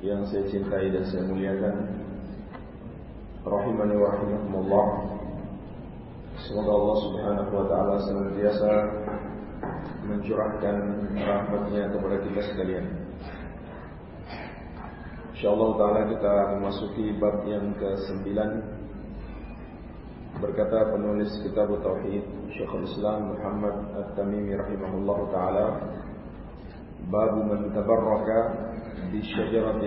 yang saya cintai dan saya muliakan. Rahimani wa rahimakumullah. Semoga Allah Subhanahu wa taala senantiasa mencurahkan rahmatnya kepada kita sekalian. Insyaallah taala kita memasuki bab yang ke sembilan. berkata penulis kitab tauhid Syekhul Islam Muhammad At-Tamimi rahimahullah taala bab man tabarraka بشجرة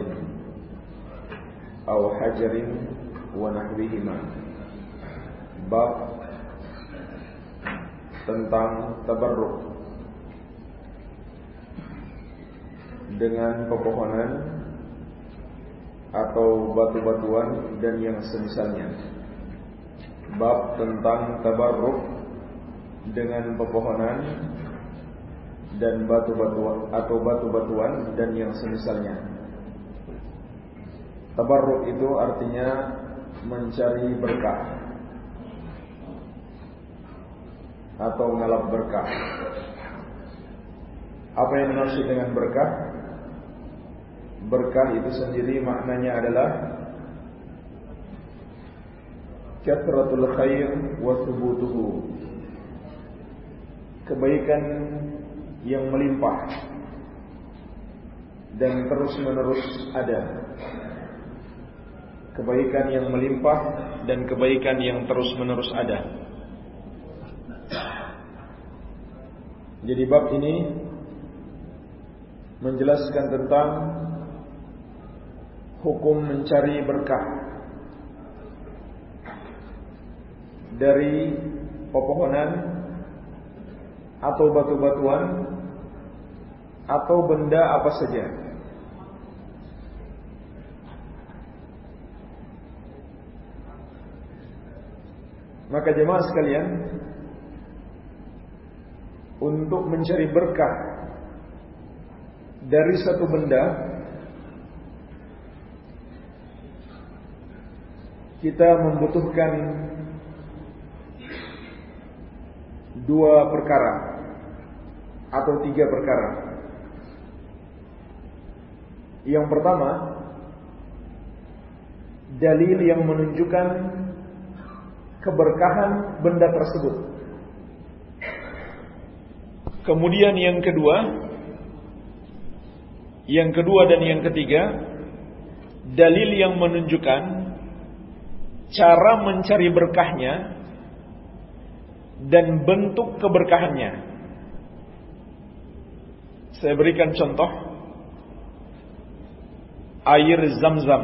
أو حجر ونحوهما باب tentang tabarruk dengan pepohonan atau batu-batuan dan yang semisalnya. Bab tentang tabarruk dengan pepohonan dan batu-batuan atau batu-batuan dan yang semisalnya. Tabarruk itu artinya mencari berkah atau ngalap berkah. Apa yang dimaksud dengan berkah? Berkah itu sendiri maknanya adalah kathratul khair wa thubutuhu. Kebaikan yang melimpah dan terus-menerus ada. Kebaikan yang melimpah dan kebaikan yang terus-menerus ada. Jadi bab ini menjelaskan tentang hukum mencari berkah dari pepohonan atau batu-batuan atau benda apa saja. Maka jemaah sekalian, untuk mencari berkah dari satu benda, kita membutuhkan dua perkara atau tiga perkara. Yang pertama, dalil yang menunjukkan keberkahan benda tersebut. Kemudian yang kedua, yang kedua dan yang ketiga, dalil yang menunjukkan cara mencari berkahnya dan bentuk keberkahannya. Saya berikan contoh air zam-zam.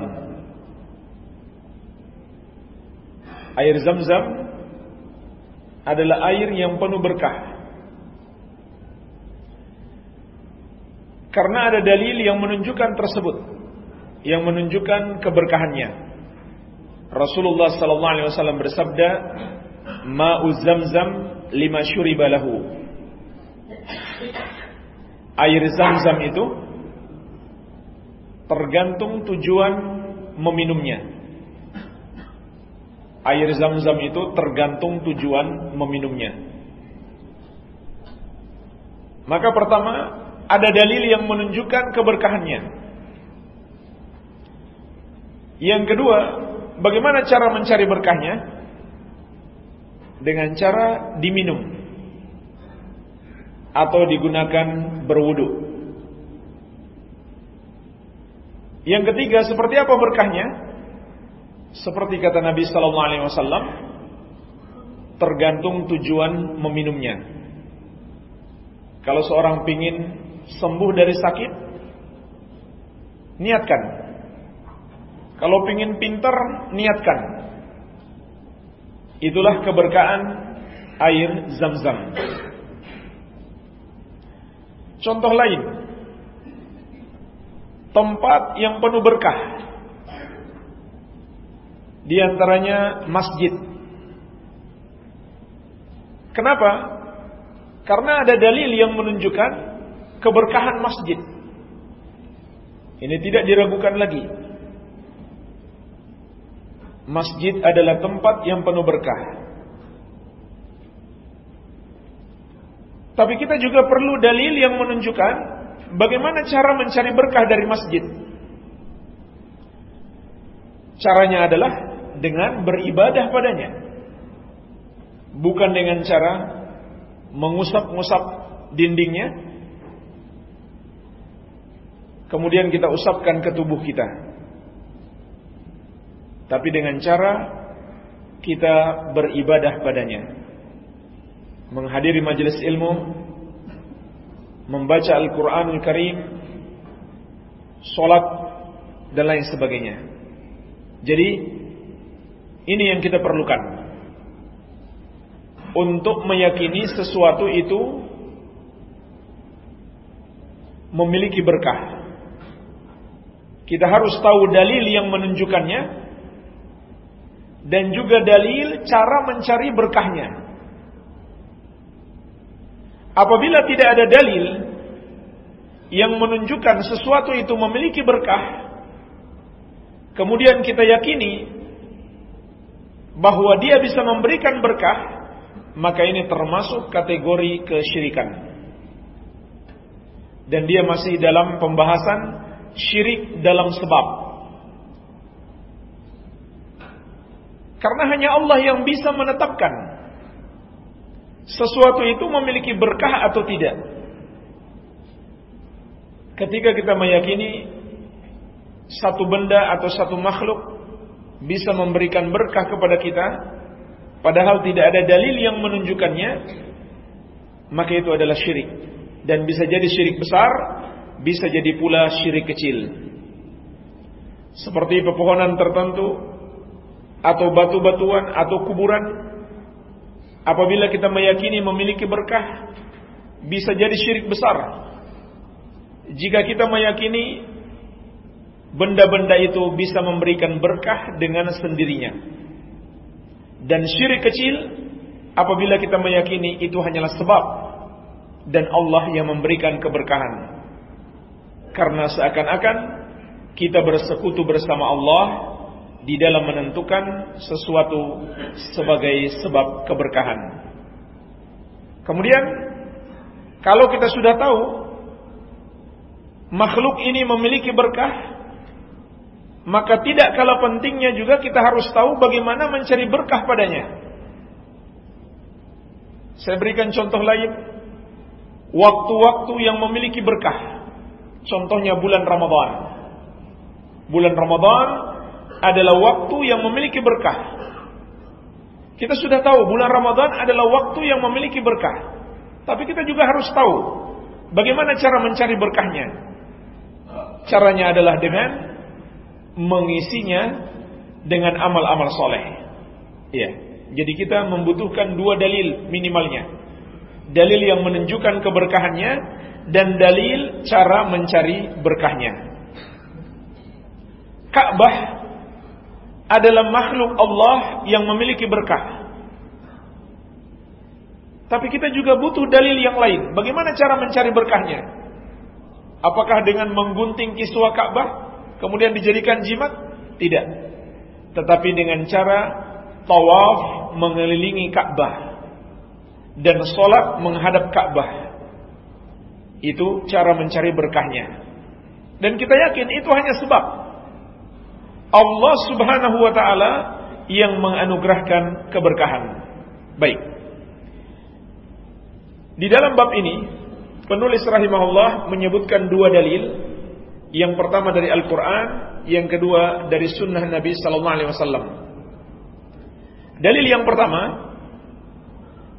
Air zam-zam adalah air yang penuh berkah. Karena ada dalil yang menunjukkan tersebut, yang menunjukkan keberkahannya. Rasulullah sallallahu alaihi wasallam bersabda, "Ma'u zam-zam lima syuriba lahu." Air zam-zam itu tergantung tujuan meminumnya. Air zam-zam itu tergantung tujuan meminumnya. Maka pertama, ada dalil yang menunjukkan keberkahannya. Yang kedua, bagaimana cara mencari berkahnya? Dengan cara diminum atau digunakan berwudu. Yang ketiga, seperti apa berkahnya? Seperti kata Nabi sallallahu alaihi wasallam, tergantung tujuan meminumnya. Kalau seorang pingin sembuh dari sakit, niatkan. Kalau pingin pintar, niatkan. Itulah keberkahan air zam-zam. Contoh lain, tempat yang penuh berkah. Di antaranya masjid. Kenapa? Karena ada dalil yang menunjukkan keberkahan masjid. Ini tidak diragukan lagi. Masjid adalah tempat yang penuh berkah. Tapi kita juga perlu dalil yang menunjukkan bagaimana cara mencari berkah dari masjid. Caranya adalah dengan beribadah padanya. Bukan dengan cara mengusap-ngusap dindingnya. Kemudian kita usapkan ke tubuh kita tapi dengan cara kita beribadah padanya. Menghadiri majelis ilmu, membaca Al-Qur'anul Karim, salat dan lain sebagainya. Jadi ini yang kita perlukan untuk meyakini sesuatu itu memiliki berkah. Kita harus tahu dalil yang menunjukkannya dan juga dalil cara mencari berkahnya. Apabila tidak ada dalil yang menunjukkan sesuatu itu memiliki berkah, kemudian kita yakini bahwa dia bisa memberikan berkah, maka ini termasuk kategori kesyirikan. Dan dia masih dalam pembahasan syirik dalam sebab. Karena hanya Allah yang bisa menetapkan sesuatu itu memiliki berkah atau tidak. Ketika kita meyakini satu benda atau satu makhluk bisa memberikan berkah kepada kita, padahal tidak ada dalil yang menunjukkannya, maka itu adalah syirik. Dan bisa jadi syirik besar, bisa jadi pula syirik kecil. Seperti pepohonan tertentu atau batu-batuan atau kuburan apabila kita meyakini memiliki berkah bisa jadi syirik besar. Jika kita meyakini benda-benda itu bisa memberikan berkah dengan sendirinya. Dan syirik kecil apabila kita meyakini itu hanyalah sebab dan Allah yang memberikan keberkahan. Karena seakan-akan kita bersekutu bersama Allah di dalam menentukan sesuatu sebagai sebab keberkahan. Kemudian kalau kita sudah tahu makhluk ini memiliki berkah, maka tidak kalah pentingnya juga kita harus tahu bagaimana mencari berkah padanya. Saya berikan contoh lain, waktu-waktu yang memiliki berkah. Contohnya bulan Ramadan. Bulan Ramadan adalah waktu yang memiliki berkah. Kita sudah tahu bulan Ramadan adalah waktu yang memiliki berkah. Tapi kita juga harus tahu bagaimana cara mencari berkahnya. Caranya adalah dengan mengisinya dengan amal-amal soleh. Ya, jadi kita membutuhkan dua dalil minimalnya. Dalil yang menunjukkan keberkahannya dan dalil cara mencari berkahnya. Ka'bah adalah makhluk Allah yang memiliki berkah. Tapi kita juga butuh dalil yang lain. Bagaimana cara mencari berkahnya? Apakah dengan menggunting kiswa Ka'bah kemudian dijadikan jimat? Tidak. Tetapi dengan cara tawaf mengelilingi Ka'bah dan sholat menghadap Ka'bah. Itu cara mencari berkahnya. Dan kita yakin itu hanya sebab Allah Subhanahu wa taala yang menganugerahkan keberkahan. Baik. Di dalam bab ini penulis rahimahullah menyebutkan dua dalil. Yang pertama dari Al-Qur'an, yang kedua dari sunnah Nabi wasallam. Dalil yang pertama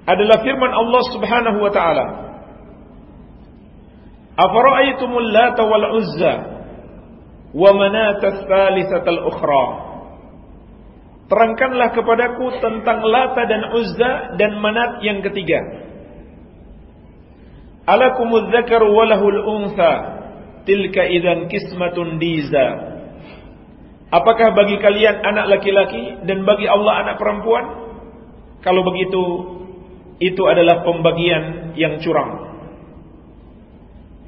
adalah firman Allah Subhanahu wa taala. Afara'aytumul Lata wal Uzza wa manat tsalitsatal ukhra Terangkanlah kepadaku tentang Lata dan Uzza dan Manat yang ketiga. Alakumuz dzakar wa untha tilka idzan qismatun diza. Apakah bagi kalian anak laki-laki dan bagi Allah anak perempuan? Kalau begitu, itu adalah pembagian yang curang.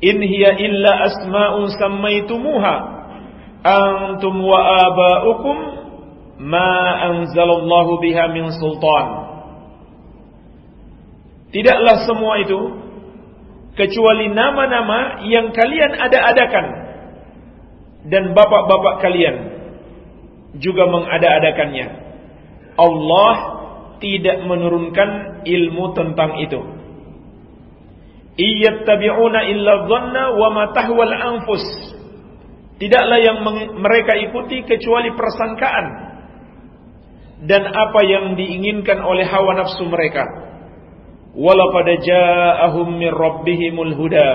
In hiya illa asma'un sammaitumuha antum wa aba'ukum ma anzalallahu biha min sultan. Tidaklah semua itu kecuali nama-nama yang kalian ada-adakan dan bapak-bapak kalian juga mengada-adakannya. Allah tidak menurunkan ilmu tentang itu. Iyattabi'una illa dhanna wa ma tahwal anfus. Tidaklah yang mereka ikuti kecuali persangkaan dan apa yang diinginkan oleh hawa nafsu mereka. Walaqad ja'ahum min rabbihimul huda.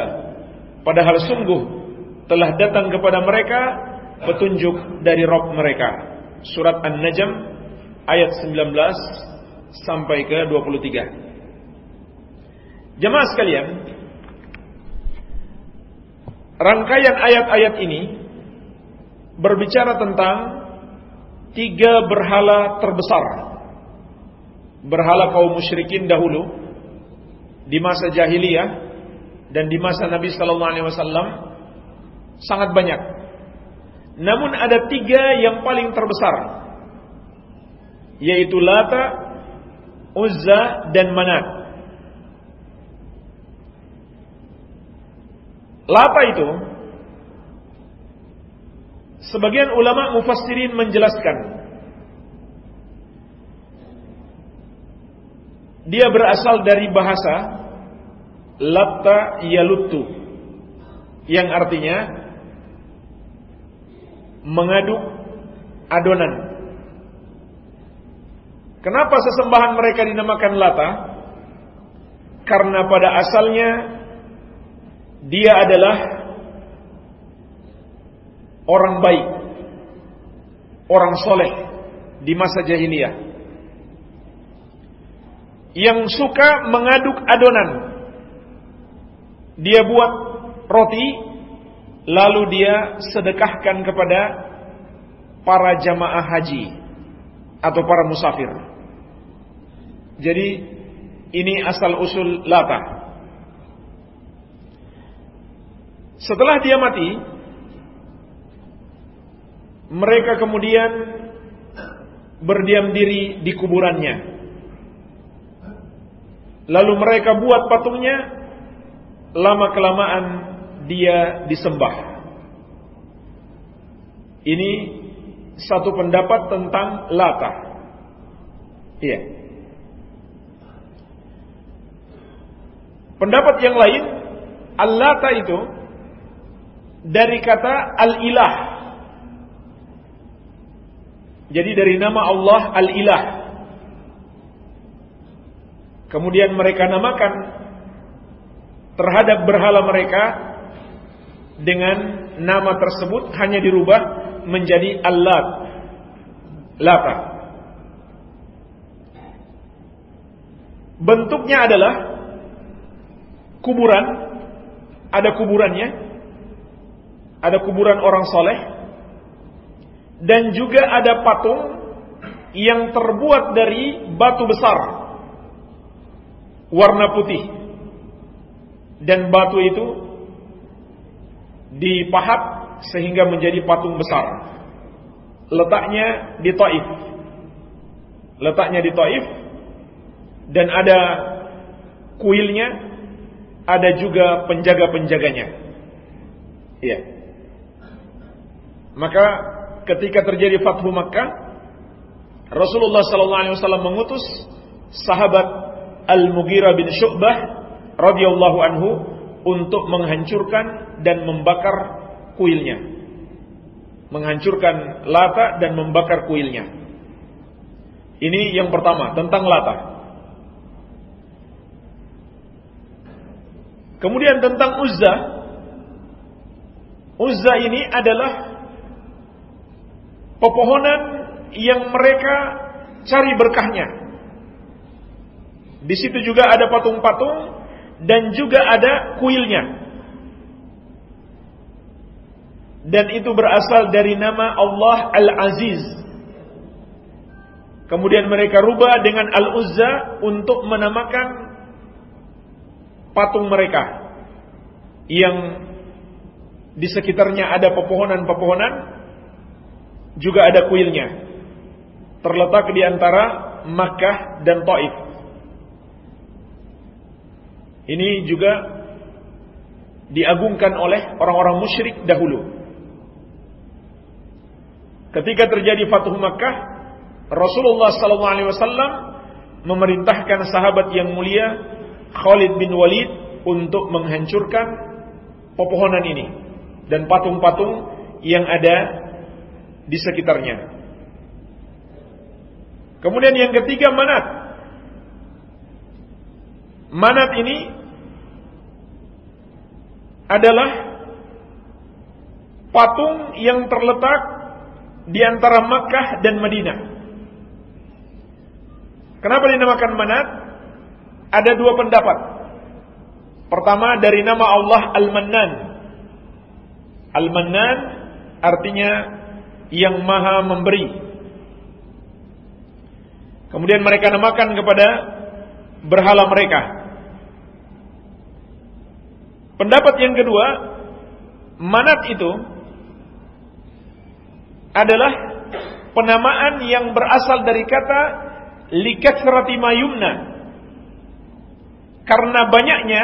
Padahal sungguh telah datang kepada mereka petunjuk dari Rabb mereka. Surat An-Najm ayat 19 sampai ke 23. Jemaah sekalian, rangkaian ayat-ayat ini berbicara tentang tiga berhala terbesar. Berhala kaum musyrikin dahulu di masa jahiliyah dan di masa Nabi sallallahu alaihi wasallam sangat banyak. Namun ada tiga yang paling terbesar yaitu Lata, Uzza dan Manat. Lata itu sebagian ulama mufassirin menjelaskan dia berasal dari bahasa Latta Yalutu yang artinya mengaduk adonan. Kenapa sesembahan mereka dinamakan Lata? Karena pada asalnya dia adalah orang baik, orang soleh di masa jahiliyah yang suka mengaduk adonan. Dia buat roti, lalu dia sedekahkan kepada para jamaah haji atau para musafir. Jadi ini asal usul lata. Setelah dia mati, mereka kemudian berdiam diri di kuburannya. Lalu mereka buat patungnya, lama kelamaan dia disembah. Ini satu pendapat tentang Lata. Iya. Pendapat yang lain, Al-Lata itu dari kata Al-Ilah. Jadi dari nama Allah Al-Ilah. Kemudian mereka namakan terhadap berhala mereka dengan nama tersebut hanya dirubah menjadi Allah Lata. Bentuknya adalah kuburan, ada kuburannya, ada kuburan orang soleh, dan juga ada patung yang terbuat dari batu besar, warna putih, dan batu itu dipahat sehingga menjadi patung besar. Letaknya di Taif. Letaknya di Taif dan ada kuilnya, ada juga penjaga-penjaganya. Iya. Maka ketika terjadi Fathu Makkah, Rasulullah sallallahu alaihi wasallam mengutus sahabat Al-Mughirah bin Syu'bah radhiyallahu anhu untuk menghancurkan dan membakar kuilnya. Menghancurkan Lata dan membakar kuilnya. Ini yang pertama tentang Lata. Kemudian tentang Uzza. Uzza ini adalah pepohonan yang mereka cari berkahnya. Di situ juga ada patung-patung dan juga ada kuilnya. dan itu berasal dari nama Allah Al-Aziz. Kemudian mereka rubah dengan Al-Uzza untuk menamakan patung mereka yang di sekitarnya ada pepohonan-pepohonan juga ada kuilnya terletak di antara Makkah dan Taif. Ini juga diagungkan oleh orang-orang musyrik dahulu. Ketika terjadi Fatuh Makkah, Rasulullah wasallam memerintahkan sahabat yang mulia Khalid bin Walid untuk menghancurkan pepohonan ini dan patung-patung yang ada di sekitarnya. Kemudian yang ketiga manat. Manat ini adalah patung yang terletak di antara Makkah dan Madinah. Kenapa dinamakan manat? Ada dua pendapat. Pertama dari nama Allah Al-Mannan. Al-Mannan artinya yang maha memberi Kemudian mereka namakan kepada berhala mereka. Pendapat yang kedua, manat itu adalah penamaan yang berasal dari kata likathrati mayumna. Karena banyaknya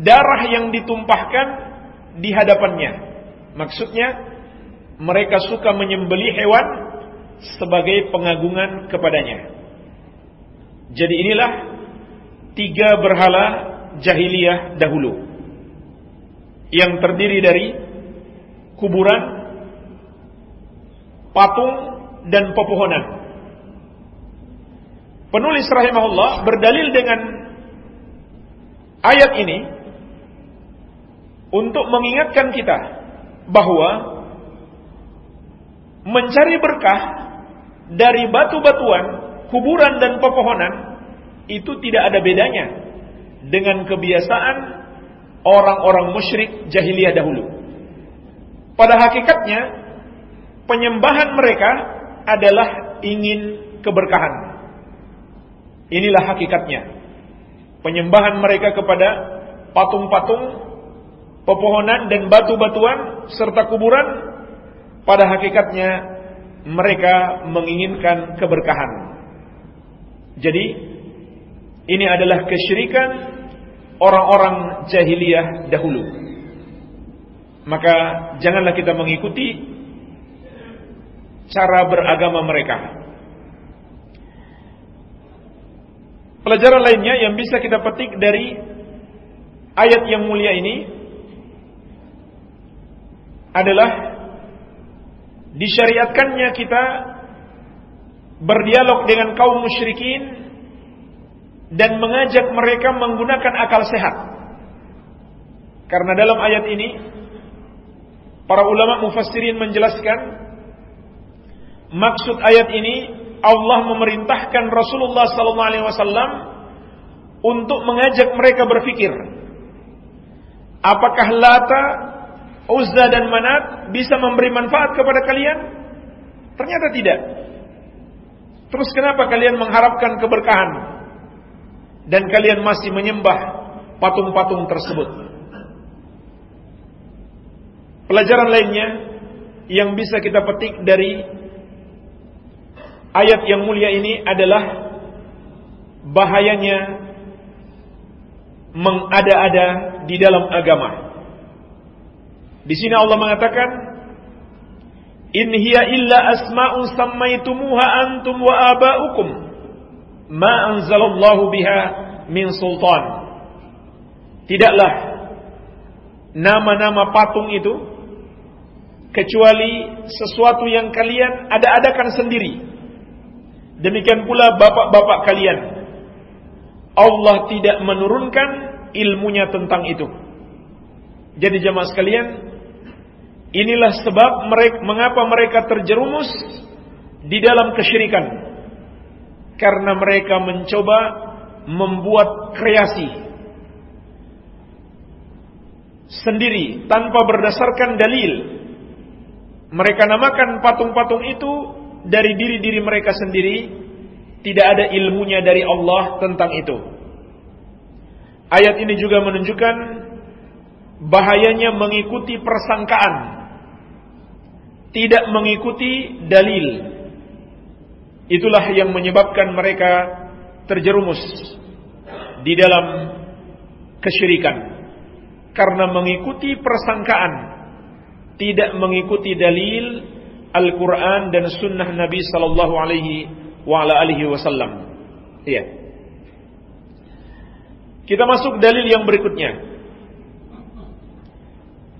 darah yang ditumpahkan di hadapannya. Maksudnya mereka suka menyembelih hewan sebagai pengagungan kepadanya. Jadi inilah tiga berhala jahiliyah dahulu yang terdiri dari kuburan, patung, dan pepohonan. Penulis rahimahullah berdalil dengan ayat ini untuk mengingatkan kita bahwa mencari berkah dari batu-batuan, kuburan dan pepohonan itu tidak ada bedanya dengan kebiasaan orang-orang musyrik jahiliyah dahulu. Pada hakikatnya, penyembahan mereka adalah ingin keberkahan. Inilah hakikatnya. Penyembahan mereka kepada patung-patung, pepohonan dan batu-batuan serta kuburan pada hakikatnya mereka menginginkan keberkahan. Jadi ini adalah kesyirikan orang-orang jahiliyah dahulu. Maka janganlah kita mengikuti cara beragama mereka. Pelajaran lainnya yang bisa kita petik dari ayat yang mulia ini adalah disyariatkannya kita berdialog dengan kaum musyrikin dan mengajak mereka menggunakan akal sehat. Karena dalam ayat ini para ulama mufassirin menjelaskan maksud ayat ini Allah memerintahkan Rasulullah sallallahu alaihi wasallam untuk mengajak mereka berpikir apakah Lata Uzza dan Manat bisa memberi manfaat kepada kalian? Ternyata tidak. Terus kenapa kalian mengharapkan keberkahan? Dan kalian masih menyembah patung-patung tersebut? Pelajaran lainnya yang bisa kita petik dari ayat yang mulia ini adalah bahayanya mengada-ada di dalam agama. Di sini Allah mengatakan, "In hiya illa asma'un sammaitumuha antum wa aba'ukum ma anzalallahu biha min sultan." Tidaklah nama-nama patung itu kecuali sesuatu yang kalian ada-adakan sendiri. Demikian pula bapak-bapak kalian. Allah tidak menurunkan ilmunya tentang itu. Jadi jemaah sekalian, inilah sebab mereka, mengapa mereka terjerumus di dalam kesyirikan. Karena mereka mencoba membuat kreasi sendiri tanpa berdasarkan dalil mereka namakan patung-patung itu dari diri-diri mereka sendiri, tidak ada ilmunya dari Allah tentang itu. Ayat ini juga menunjukkan bahayanya mengikuti persangkaan, tidak mengikuti dalil. Itulah yang menyebabkan mereka terjerumus di dalam kesyirikan karena mengikuti persangkaan tidak mengikuti dalil Al-Quran dan Sunnah Nabi Sallallahu Alaihi wa ala alihi Wasallam. Iya. Kita masuk dalil yang berikutnya.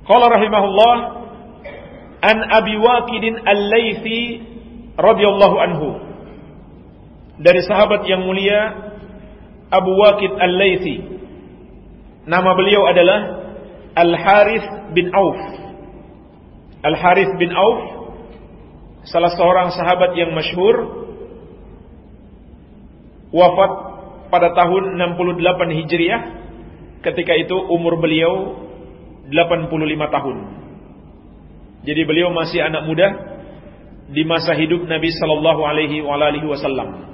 Qala rahimahullah an Abi Waqidin Al-Laythi radhiyallahu anhu. Dari sahabat yang mulia Abu Waqid Al-Laythi. Nama beliau adalah Al-Harith bin Auf. Al-Harith bin Auf salah seorang sahabat yang masyhur wafat pada tahun 68 Hijriah ketika itu umur beliau 85 tahun. Jadi beliau masih anak muda di masa hidup Nabi sallallahu alaihi wasallam.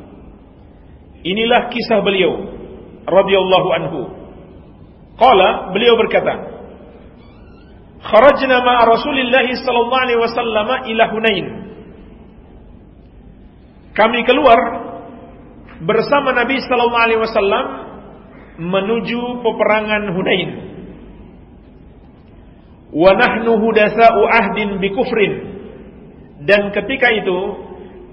Inilah kisah beliau radhiyallahu anhu. Qala beliau berkata, "Kharajna ma'a Rasulillah sallallahu alaihi wasallam ila Hunain." Kami keluar bersama Nabi sallallahu alaihi wasallam menuju peperangan Hunain. Wa nahnu hudatsa'u ahdin bi kufrin. Dan ketika itu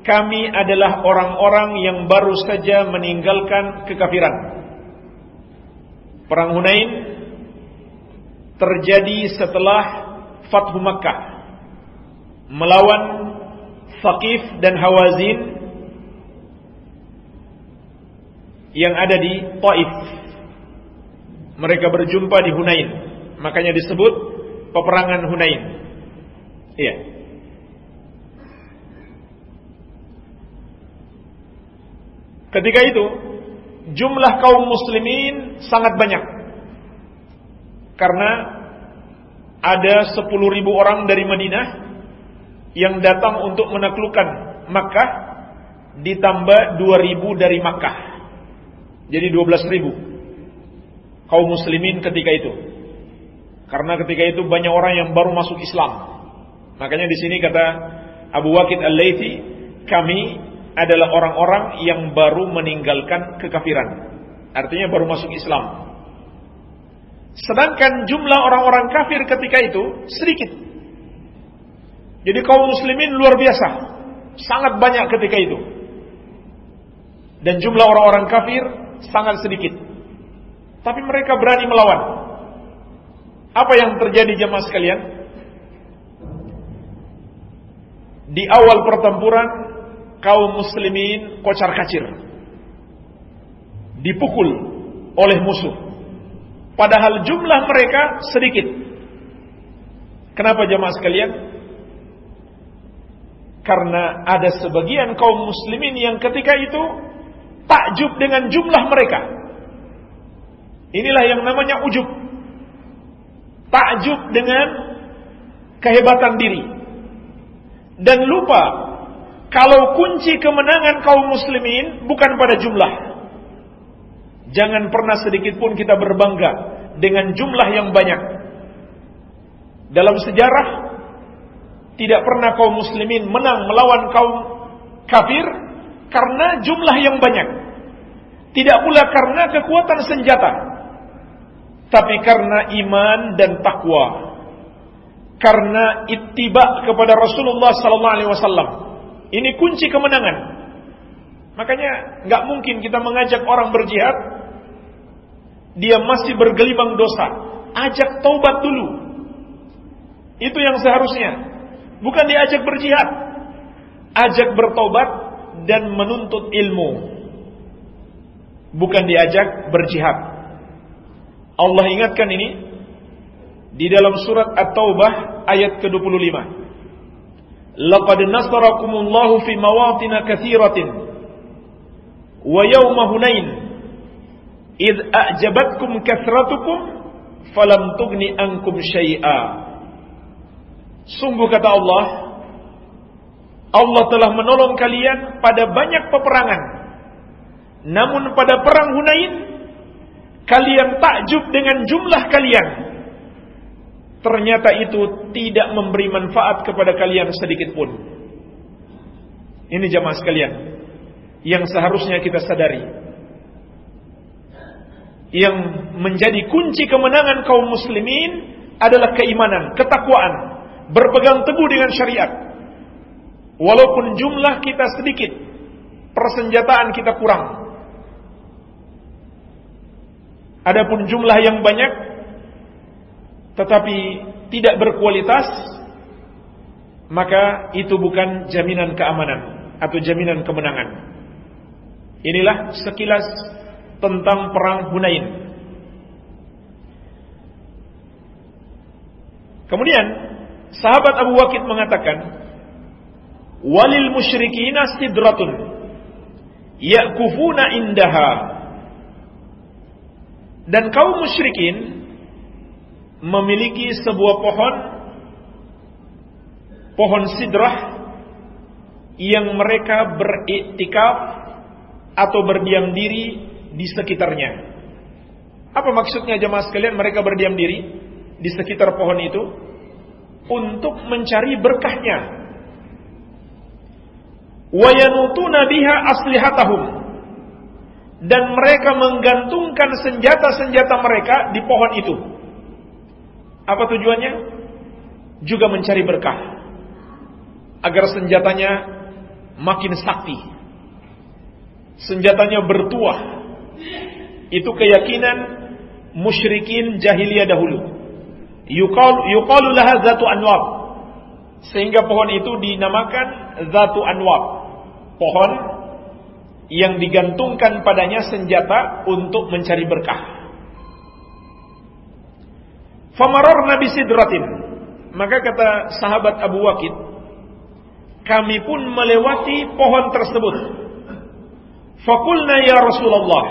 kami adalah orang-orang yang baru saja meninggalkan kekafiran. Perang Hunain terjadi setelah Fathu Makkah melawan Thaqif dan Hawazin yang ada di Taif. Mereka berjumpa di Hunain. Makanya disebut peperangan Hunain. Iya. Ketika itu jumlah kaum muslimin sangat banyak. Karena ada 10 ribu orang dari Madinah yang datang untuk menaklukkan Makkah ditambah 2 ribu dari Makkah. Jadi 12 ribu kaum muslimin ketika itu. Karena ketika itu banyak orang yang baru masuk Islam. Makanya di sini kata Abu Waqid Al-Laythi, kami adalah orang-orang yang baru meninggalkan kekafiran. Artinya baru masuk Islam. Sedangkan jumlah orang-orang kafir ketika itu sedikit. Jadi kaum muslimin luar biasa. Sangat banyak ketika itu. Dan jumlah orang-orang kafir sangat sedikit. Tapi mereka berani melawan. Apa yang terjadi jemaah sekalian? Di awal pertempuran kaum muslimin kocar kacir. Dipukul oleh musuh. Padahal jumlah mereka sedikit. Kenapa jemaah sekalian? Karena ada sebagian kaum muslimin yang ketika itu takjub dengan jumlah mereka. Inilah yang namanya ujub. Takjub dengan kehebatan diri. Dan lupa kalau kunci kemenangan kaum muslimin bukan pada jumlah. Jangan pernah sedikit pun kita berbangga dengan jumlah yang banyak. Dalam sejarah tidak pernah kaum muslimin menang melawan kaum kafir karena jumlah yang banyak. Tidak pula karena kekuatan senjata. Tapi karena iman dan takwa. Karena ittiba kepada Rasulullah sallallahu alaihi wasallam. Ini kunci kemenangan. Makanya nggak mungkin kita mengajak orang berjihad dia masih bergelimang dosa. Ajak taubat dulu. Itu yang seharusnya. Bukan diajak berjihad. Ajak bertobat dan menuntut ilmu. Bukan diajak berjihad. Allah ingatkan ini di dalam surat At-Taubah ayat ke-25. Laqad nasarakumullahu fi mawatin katsiratin wa yawma Hunain id a'jabatkum kathratukum falam tugni ankum syai'a. Sungguh kata Allah, Allah telah menolong kalian pada banyak peperangan. Namun pada perang Hunain, kalian takjub dengan jumlah kalian. Ternyata itu tidak memberi manfaat kepada kalian sedikit pun. Ini jamaah sekalian yang seharusnya kita sadari. Yang menjadi kunci kemenangan kaum muslimin adalah keimanan, ketakwaan, berpegang teguh dengan syariat. Walaupun jumlah kita sedikit, persenjataan kita kurang. Adapun jumlah yang banyak tetapi tidak berkualitas, maka itu bukan jaminan keamanan atau jaminan kemenangan. Inilah sekilas tentang perang Hunain. Kemudian sahabat Abu Wakid mengatakan, "Walil musyrikina sidratun yakufuna indaha." Dan kaum musyrikin memiliki sebuah pohon pohon sidrah yang mereka beriktikaf atau berdiam diri di sekitarnya. Apa maksudnya jemaah sekalian mereka berdiam diri di sekitar pohon itu untuk mencari berkahnya. Wayanutuna biha aslihatahum dan mereka menggantungkan senjata-senjata mereka di pohon itu. Apa tujuannya? Juga mencari berkah agar senjatanya makin sakti. Senjatanya bertuah itu keyakinan musyrikin jahiliyah dahulu. Yuqalu laha zatu anwab. Sehingga pohon itu dinamakan zatu anwab. Pohon yang digantungkan padanya senjata untuk mencari berkah. Famaror Nabi Sidratin. Maka kata sahabat Abu Wakid, kami pun melewati pohon tersebut. Fakulna ya Rasulullah,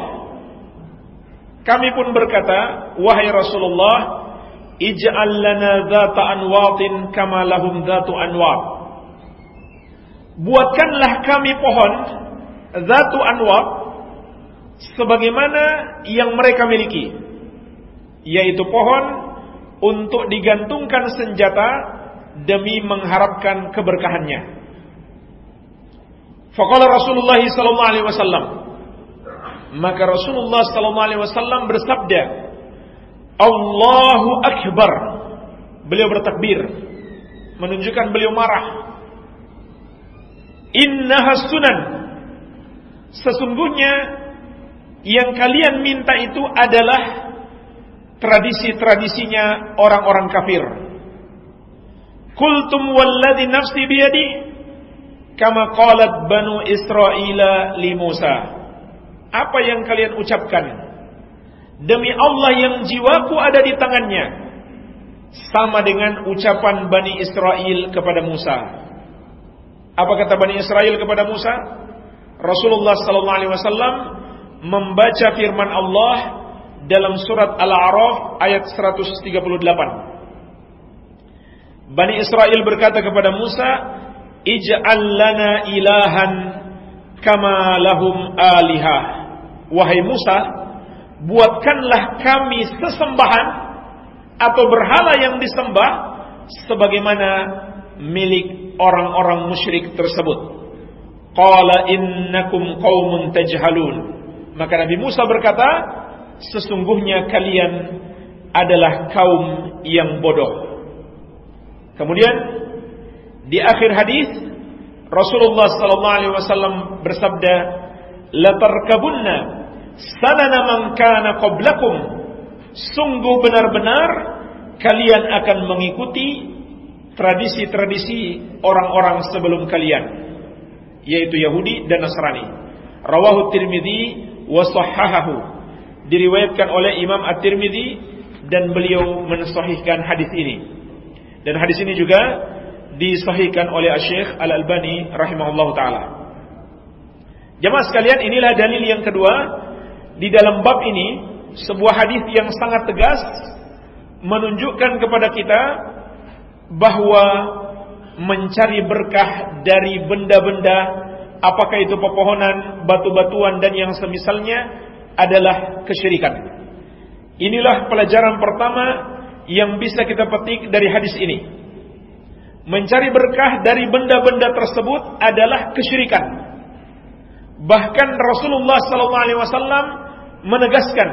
kami pun berkata, wahai Rasulullah, ij'al lana anwatin kama lahum anwat. Buatkanlah kami pohon dhatu anwat sebagaimana yang mereka miliki, yaitu pohon untuk digantungkan senjata demi mengharapkan keberkahannya. Faqala Rasulullah sallallahu maka Rasulullah wasallam bersabda, "Allahu akbar." Beliau bertakbir menunjukkan beliau marah. Innaha sunan. Sesungguhnya yang kalian minta itu adalah tradisi-tradisinya orang-orang kafir. Kultum walladhi nafsi biyadi kama qalat banu Israila li Musa. Apa yang kalian ucapkan? Demi Allah yang jiwaku ada di tangannya. Sama dengan ucapan Bani Israel kepada Musa. Apa kata Bani Israel kepada Musa Rasulullah sallallahu alaihi wasallam membaca firman Allah dalam surat Al-A'raf ayat 138 Bani Israel berkata kepada Musa ij'al lana ilahan kama lahum alihah wahai Musa, buatkanlah kami sesembahan atau berhala yang disembah sebagaimana milik orang-orang musyrik tersebut. Qala innakum qaumun tajhalun. Maka Nabi Musa berkata, sesungguhnya kalian adalah kaum yang bodoh. Kemudian di akhir hadis Rasulullah sallallahu alaihi wasallam bersabda, "Latarkabunna sanana man kana qablakum sungguh benar-benar kalian akan mengikuti tradisi-tradisi orang-orang sebelum kalian yaitu Yahudi dan Nasrani. Rawahu Tirmidzi wa sahahahu. Diriwayatkan oleh Imam At-Tirmidzi dan beliau mensahihkan hadis ini. Dan hadis ini juga disahihkan oleh Syekh Al-Albani rahimahullah taala. Jemaah sekalian inilah dalil yang kedua. Di dalam bab ini sebuah hadis yang sangat tegas menunjukkan kepada kita bahwa mencari berkah dari benda-benda apakah itu pepohonan, batu-batuan dan yang semisalnya adalah kesyirikan. Inilah pelajaran pertama yang bisa kita petik dari hadis ini. Mencari berkah dari benda-benda tersebut adalah kesyirikan. Bahkan Rasulullah SAW menegaskan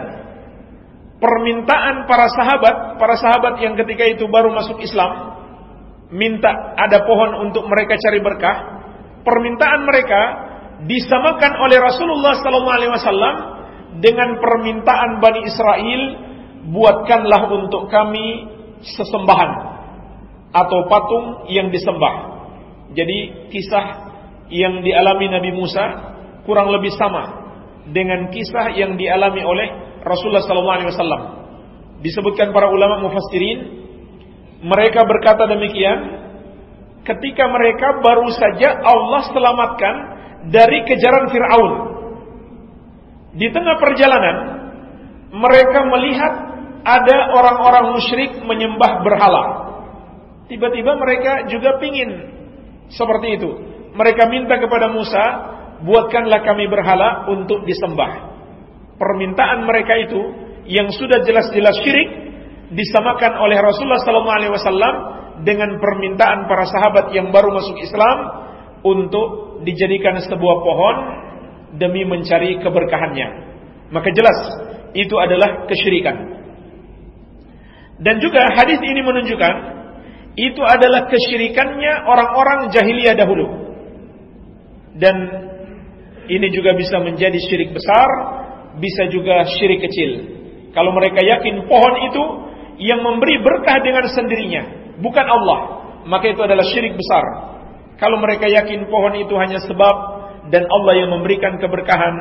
permintaan para sahabat, para sahabat yang ketika itu baru masuk Islam, minta ada pohon untuk mereka cari berkah, permintaan mereka disamakan oleh Rasulullah SAW dengan permintaan Bani Israel, buatkanlah untuk kami sesembahan atau patung yang disembah. Jadi kisah yang dialami Nabi Musa kurang lebih sama dengan kisah yang dialami oleh Rasulullah SAW. Disebutkan para ulama mufassirin, mereka berkata demikian ketika mereka baru saja Allah selamatkan dari kejaran Fir'aun. Di tengah perjalanan, mereka melihat ada orang-orang musyrik menyembah berhala. Tiba-tiba mereka juga pingin seperti itu. Mereka minta kepada Musa, buatkanlah kami berhala untuk disembah. Permintaan mereka itu yang sudah jelas-jelas syirik disamakan oleh Rasulullah SAW dengan permintaan para sahabat yang baru masuk Islam untuk dijadikan sebuah pohon demi mencari keberkahannya. Maka jelas itu adalah kesyirikan. Dan juga hadis ini menunjukkan itu adalah kesyirikannya orang-orang jahiliyah dahulu. Dan ini juga bisa menjadi syirik besar, bisa juga syirik kecil. Kalau mereka yakin pohon itu yang memberi berkah dengan sendirinya, bukan Allah, maka itu adalah syirik besar. Kalau mereka yakin pohon itu hanya sebab dan Allah yang memberikan keberkahan,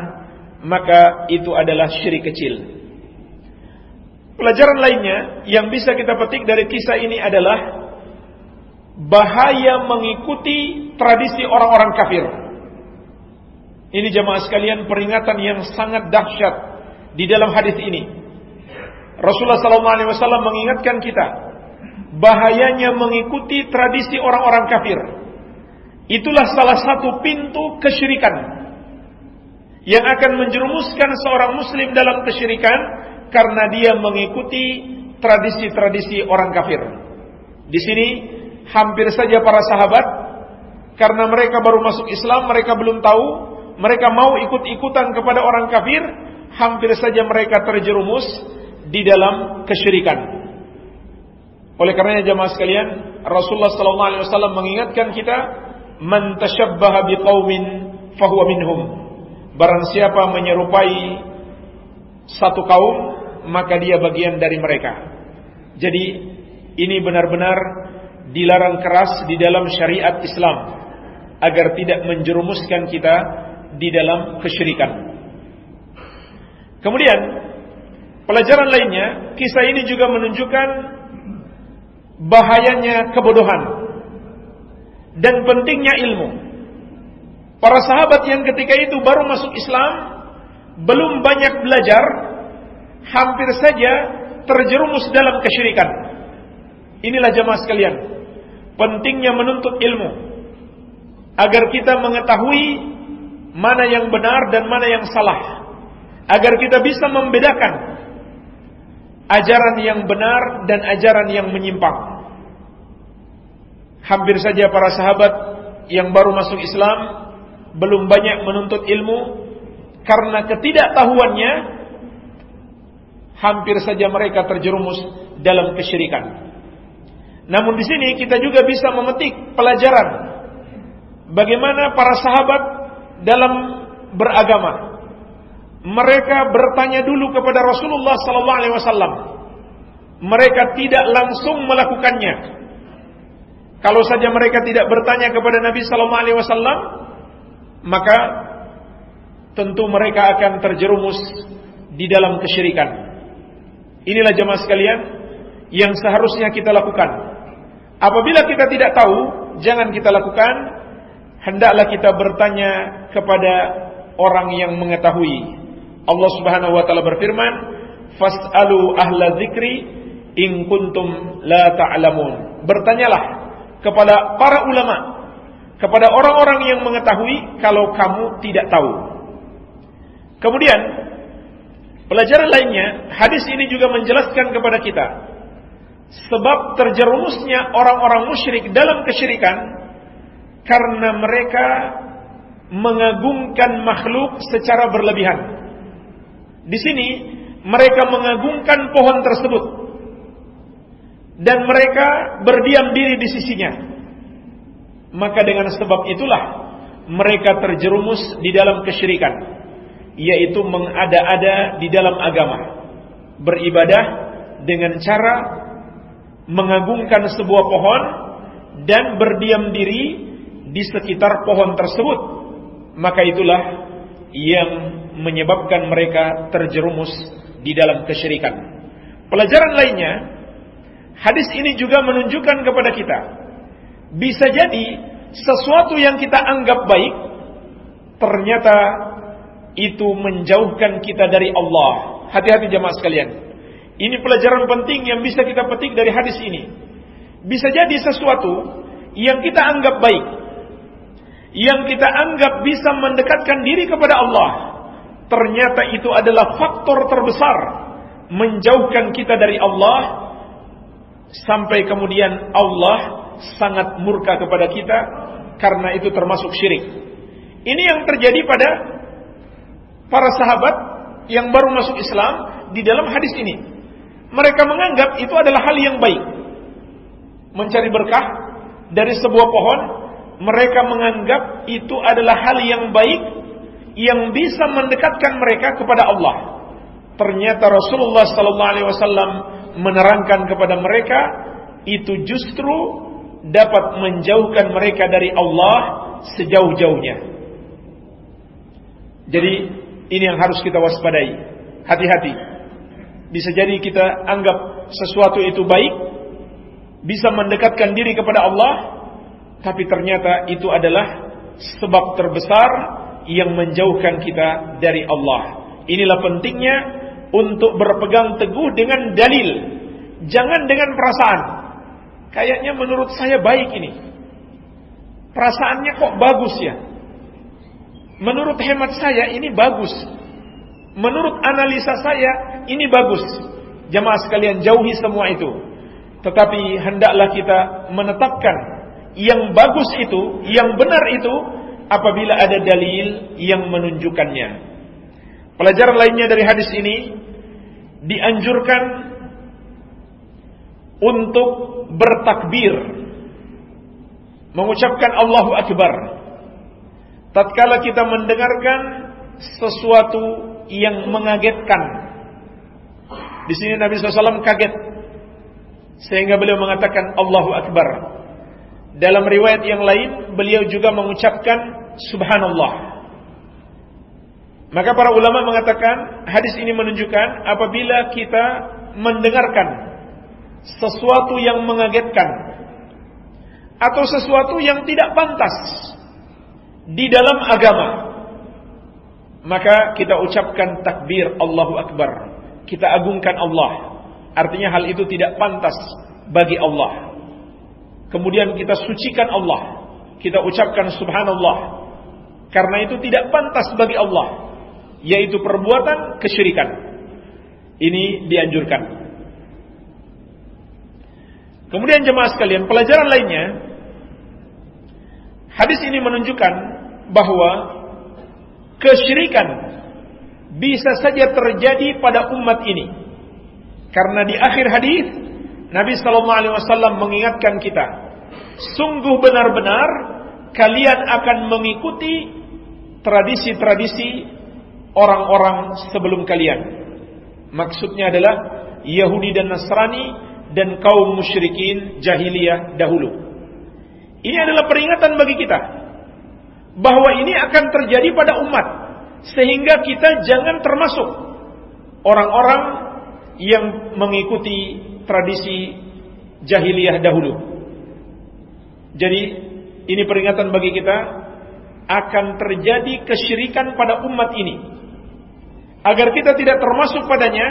maka itu adalah syirik kecil. Pelajaran lainnya yang bisa kita petik dari kisah ini adalah bahaya mengikuti tradisi orang-orang kafir. Ini jemaah sekalian peringatan yang sangat dahsyat di dalam hadis ini. Rasulullah SAW mengingatkan kita bahayanya mengikuti tradisi orang-orang kafir. Itulah salah satu pintu kesyirikan yang akan menjerumuskan seorang muslim dalam kesyirikan karena dia mengikuti tradisi-tradisi orang kafir. Di sini hampir saja para sahabat karena mereka baru masuk Islam, mereka belum tahu, mereka mau ikut-ikutan kepada orang kafir, hampir saja mereka terjerumus di dalam kesyirikan. Oleh karenanya jemaah sekalian, Rasulullah sallallahu alaihi wasallam mengingatkan kita man tashabbaha biqaumin fahuwa minhum. Barang siapa menyerupai satu kaum, maka dia bagian dari mereka. Jadi ini benar-benar dilarang keras di dalam syariat Islam agar tidak menjerumuskan kita di dalam kesyirikan. Kemudian pelajaran lainnya, kisah ini juga menunjukkan bahayanya kebodohan dan pentingnya ilmu. Para sahabat yang ketika itu baru masuk Islam, belum banyak belajar, hampir saja terjerumus dalam kesyirikan. Inilah jemaah sekalian, pentingnya menuntut ilmu agar kita mengetahui mana yang benar dan mana yang salah, agar kita bisa membedakan ajaran yang benar dan ajaran yang menyimpang hampir saja para sahabat yang baru masuk Islam belum banyak menuntut ilmu karena ketidaktahuannya hampir saja mereka terjerumus dalam kesyirikan. Namun di sini kita juga bisa memetik pelajaran bagaimana para sahabat dalam beragama. Mereka bertanya dulu kepada Rasulullah wasallam. Mereka tidak langsung melakukannya. Kalau saja mereka tidak bertanya kepada Nabi Wasallam, maka tentu mereka akan terjerumus di dalam kesyirikan. Inilah jemaah sekalian yang seharusnya kita lakukan. Apabila kita tidak tahu, jangan kita lakukan. Hendaklah kita bertanya kepada orang yang mengetahui. Allah Subhanahu wa taala berfirman, "Fas'alu ahla dzikri in kuntum la ta'lamun." Bertanyalah kepada para ulama, kepada orang-orang yang mengetahui kalau kamu tidak tahu. Kemudian pelajaran lainnya, hadis ini juga menjelaskan kepada kita sebab terjerumusnya orang-orang musyrik dalam kesyirikan karena mereka mengagungkan makhluk secara berlebihan. Di sini mereka mengagungkan pohon tersebut dan mereka berdiam diri di sisinya. Maka dengan sebab itulah mereka terjerumus di dalam kesyirikan, yaitu mengada-ada di dalam agama, beribadah dengan cara mengagungkan sebuah pohon dan berdiam diri di sekitar pohon tersebut. Maka itulah yang menyebabkan mereka terjerumus di dalam kesyirikan. Pelajaran lainnya, Hadis ini juga menunjukkan kepada kita bisa jadi sesuatu yang kita anggap baik ternyata itu menjauhkan kita dari Allah. Hati-hati jemaah sekalian. Ini pelajaran penting yang bisa kita petik dari hadis ini. Bisa jadi sesuatu yang kita anggap baik, yang kita anggap bisa mendekatkan diri kepada Allah, ternyata itu adalah faktor terbesar menjauhkan kita dari Allah sampai kemudian Allah sangat murka kepada kita karena itu termasuk syirik. Ini yang terjadi pada para sahabat yang baru masuk Islam di dalam hadis ini. Mereka menganggap itu adalah hal yang baik. Mencari berkah dari sebuah pohon, mereka menganggap itu adalah hal yang baik yang bisa mendekatkan mereka kepada Allah. Ternyata Rasulullah sallallahu alaihi wasallam menerangkan kepada mereka itu justru dapat menjauhkan mereka dari Allah sejauh-jauhnya. Jadi ini yang harus kita waspadai. Hati-hati. Bisa jadi kita anggap sesuatu itu baik, bisa mendekatkan diri kepada Allah, tapi ternyata itu adalah sebab terbesar yang menjauhkan kita dari Allah. Inilah pentingnya untuk berpegang teguh dengan dalil, jangan dengan perasaan. Kayaknya menurut saya baik ini. Perasaannya kok bagus ya? Menurut hemat saya ini bagus. Menurut analisa saya ini bagus. Jamaah sekalian jauhi semua itu. Tetapi hendaklah kita menetapkan yang bagus itu, yang benar itu apabila ada dalil yang menunjukkannya. Pelajaran lainnya dari hadis ini dianjurkan untuk bertakbir mengucapkan Allahu Akbar. Tatkala kita mendengarkan sesuatu yang mengagetkan. Di sini Nabi SAW kaget sehingga beliau mengatakan Allahu Akbar dalam riwayat yang lain beliau juga mengucapkan Subhanallah. Maka para ulama mengatakan hadis ini menunjukkan apabila kita mendengarkan sesuatu yang mengagetkan atau sesuatu yang tidak pantas di dalam agama maka kita ucapkan takbir Allahu Akbar. Kita agungkan Allah. Artinya hal itu tidak pantas bagi Allah kemudian kita sucikan Allah kita ucapkan subhanallah karena itu tidak pantas bagi Allah yaitu perbuatan kesyirikan. Ini dianjurkan. Kemudian jemaah sekalian, pelajaran lainnya hadis ini menunjukkan bahwa kesyirikan bisa saja terjadi pada umat ini. Karena di akhir hadis Nabi sallallahu alaihi wasallam mengingatkan kita, sungguh benar-benar kalian akan mengikuti tradisi-tradisi orang-orang sebelum kalian. Maksudnya adalah Yahudi dan Nasrani dan kaum musyrikin jahiliyah dahulu. Ini adalah peringatan bagi kita bahwa ini akan terjadi pada umat sehingga kita jangan termasuk orang-orang yang mengikuti tradisi jahiliyah dahulu. Jadi ini peringatan bagi kita akan terjadi kesyirikan pada umat ini agar kita tidak termasuk padanya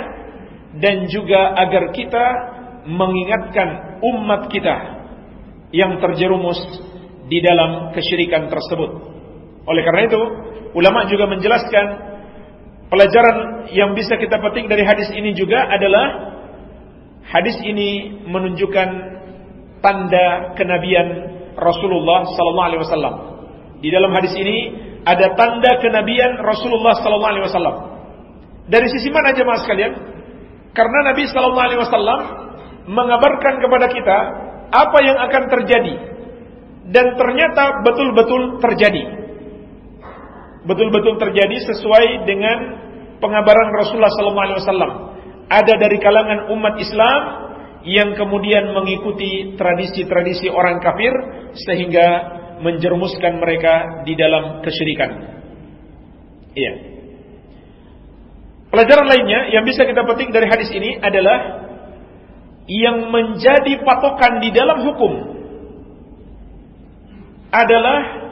dan juga agar kita mengingatkan umat kita yang terjerumus di dalam kesyirikan tersebut. Oleh karena itu, ulama juga menjelaskan pelajaran yang bisa kita petik dari hadis ini juga adalah hadis ini menunjukkan tanda kenabian Rasulullah sallallahu alaihi wasallam. Di dalam hadis ini ada tanda kenabian Rasulullah sallallahu alaihi wasallam. Dari sisi mana jemaah sekalian? Karena Nabi sallallahu alaihi wasallam mengabarkan kepada kita apa yang akan terjadi dan ternyata betul-betul terjadi. Betul-betul terjadi sesuai dengan pengabaran Rasulullah sallallahu alaihi wasallam. Ada dari kalangan umat Islam yang kemudian mengikuti tradisi-tradisi orang kafir sehingga menjerumuskan mereka di dalam kesyirikan. Iya. Pelajaran lainnya yang bisa kita petik dari hadis ini adalah yang menjadi patokan di dalam hukum adalah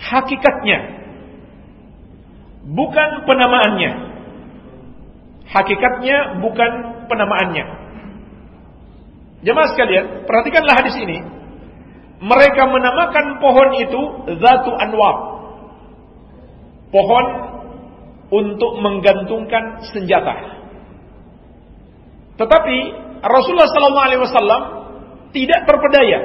hakikatnya bukan penamaannya hakikatnya bukan penamaannya jemaah sekalian perhatikanlah hadis ini mereka menamakan pohon itu zatu anwar pohon untuk menggantungkan senjata tetapi Rasulullah Sallallahu Alaihi Wasallam tidak terpedaya.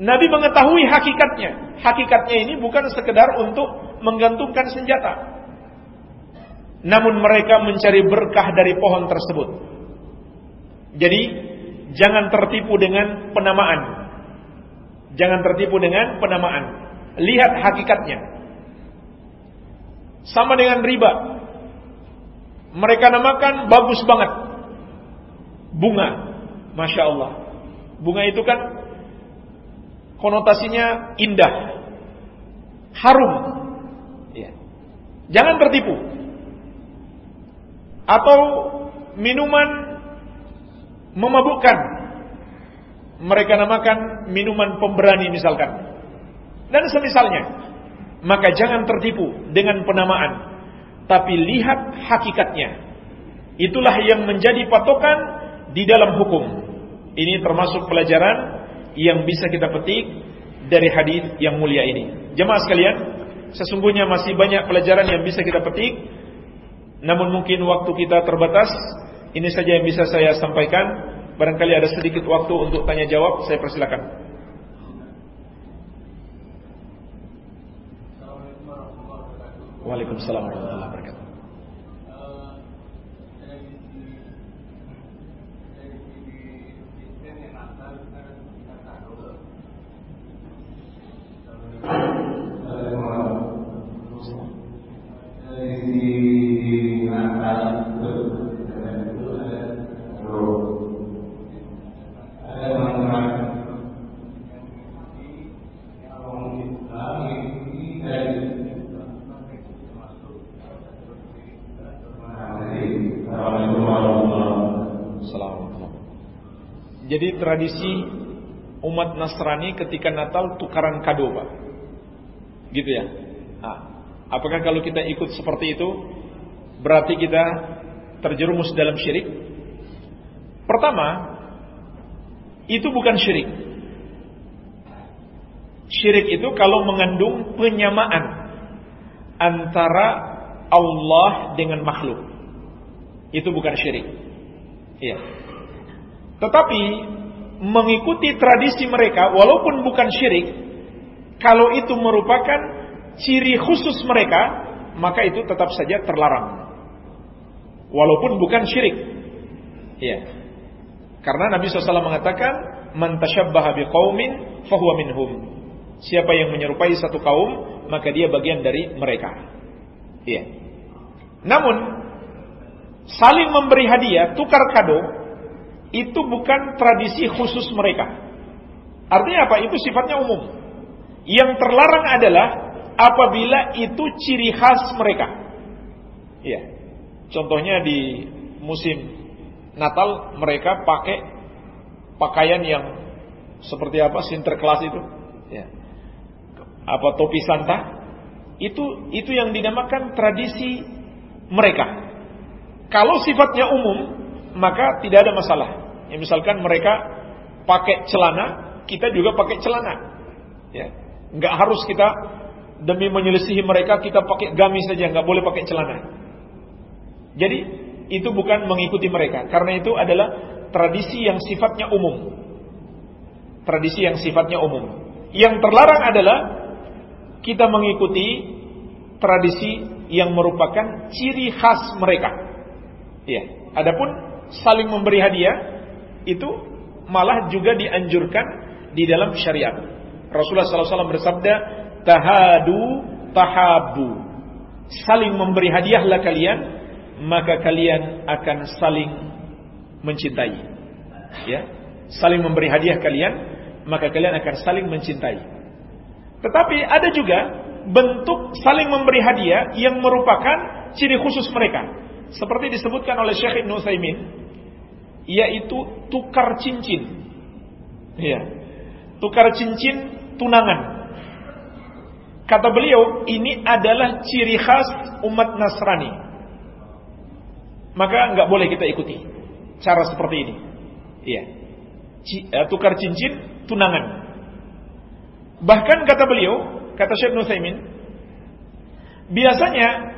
Nabi mengetahui hakikatnya. Hakikatnya ini bukan sekedar untuk menggantungkan senjata. Namun mereka mencari berkah dari pohon tersebut. Jadi jangan tertipu dengan penamaan. Jangan tertipu dengan penamaan. Lihat hakikatnya. Sama dengan riba mereka namakan bagus banget. Bunga. Masya Allah. Bunga itu kan konotasinya indah. Harum. Ya. Jangan tertipu. Atau minuman memabukkan. Mereka namakan minuman pemberani misalkan. Dan semisalnya. Maka jangan tertipu dengan penamaan tapi lihat hakikatnya. Itulah yang menjadi patokan di dalam hukum. Ini termasuk pelajaran yang bisa kita petik dari hadis yang mulia ini. Jemaah sekalian, sesungguhnya masih banyak pelajaran yang bisa kita petik. Namun mungkin waktu kita terbatas. Ini saja yang bisa saya sampaikan. Barangkali ada sedikit waktu untuk tanya jawab, saya persilakan. Waalaikumsalam warahmatullahi wabarakatuh. Jadi tradisi umat Nasrani ketika Natal tukaran kado, Pak. Gitu ya. Nah, apakah kalau kita ikut seperti itu berarti kita terjerumus dalam syirik? Pertama, itu bukan syirik. Syirik itu kalau mengandung penyamaan antara Allah dengan makhluk. Itu bukan syirik. Iya. Tetapi mengikuti tradisi mereka walaupun bukan syirik, kalau itu merupakan ciri khusus mereka, maka itu tetap saja terlarang. Walaupun bukan syirik. Ya. Karena Nabi SAW mengatakan, "Man tashabbaha biqaumin fahuwa minhum." Siapa yang menyerupai satu kaum, maka dia bagian dari mereka. Iya. Namun saling memberi hadiah, tukar kado itu bukan tradisi khusus mereka. Artinya apa? Itu sifatnya umum. Yang terlarang adalah apabila itu ciri khas mereka. Iya. Contohnya di musim Natal mereka pakai pakaian yang seperti apa sinterklas itu. Ya. Apa topi Santa? Itu itu yang dinamakan tradisi mereka. Kalau sifatnya umum, maka tidak ada masalah. Ya, misalkan mereka pakai celana, kita juga pakai celana. Ya. Nggak harus kita demi menyelisihi mereka kita pakai gamis saja, nggak boleh pakai celana. Jadi itu bukan mengikuti mereka, karena itu adalah tradisi yang sifatnya umum. Tradisi yang sifatnya umum. Yang terlarang adalah kita mengikuti tradisi yang merupakan ciri khas mereka. Ya, adapun saling memberi hadiah itu malah juga dianjurkan di dalam syariat. Rasulullah SAW bersabda, tahadu tahabu. Saling memberi hadiahlah kalian, maka kalian akan saling mencintai. Ya, saling memberi hadiah kalian, maka kalian akan saling mencintai. Tetapi ada juga bentuk saling memberi hadiah yang merupakan ciri khusus mereka. Seperti disebutkan oleh Syekh Ibn Utsaimin, yaitu tukar cincin. Ya. Tukar cincin tunangan. Kata beliau, ini adalah ciri khas umat Nasrani. Maka nggak boleh kita ikuti cara seperti ini. Iya. Eh, tukar cincin tunangan. Bahkan kata beliau, kata Syekh Nusaimin, biasanya